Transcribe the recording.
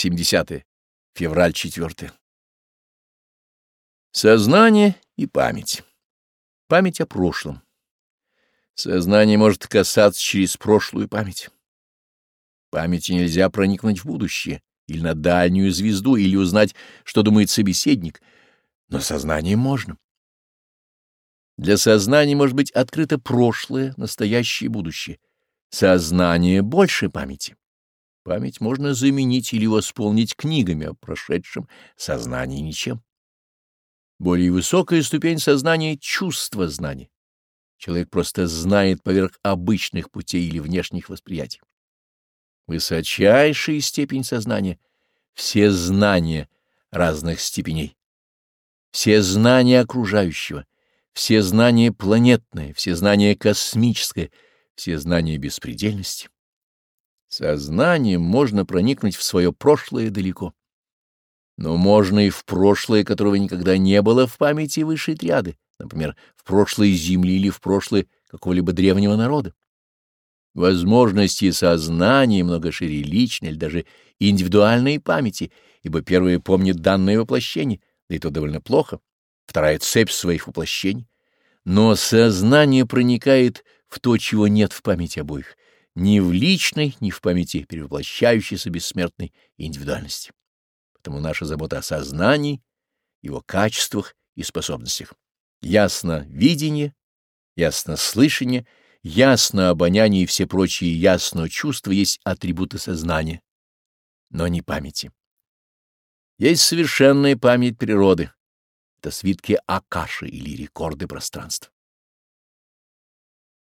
70 февраль 4. Сознание и память. Память о прошлом. Сознание может касаться через прошлую память. Памяти нельзя проникнуть в будущее или на дальнюю звезду, или узнать, что думает собеседник, но сознание можно. Для сознания может быть открыто прошлое, настоящее и будущее. Сознание больше памяти. Память можно заменить или восполнить книгами а о прошедшем сознании ничем. Более высокая ступень сознания — чувство знания. Человек просто знает поверх обычных путей или внешних восприятий. Высочайшая степень сознания — все знания разных степеней. Все знания окружающего, все знания планетные, все знания космическое, все знания беспредельности. Сознанием можно проникнуть в свое прошлое далеко. Но можно и в прошлое, которого никогда не было в памяти высшей триады, например, в прошлое Земли или в прошлое какого-либо древнего народа. Возможности сознания много шире личной или даже индивидуальной памяти, ибо первая помнит данное воплощение, да и то довольно плохо, вторая — цепь своих воплощений. Но сознание проникает в то, чего нет в памяти обоих — ни в личной, ни в памяти перевоплощающейся бессмертной индивидуальности. Поэтому наша забота о сознании, его качествах и способностях. Ясно видение, ясно слышание, ясно обоняние и все прочие ясно чувства есть атрибуты сознания, но не памяти. Есть совершенная память природы. Это свитки Акаши или рекорды пространства.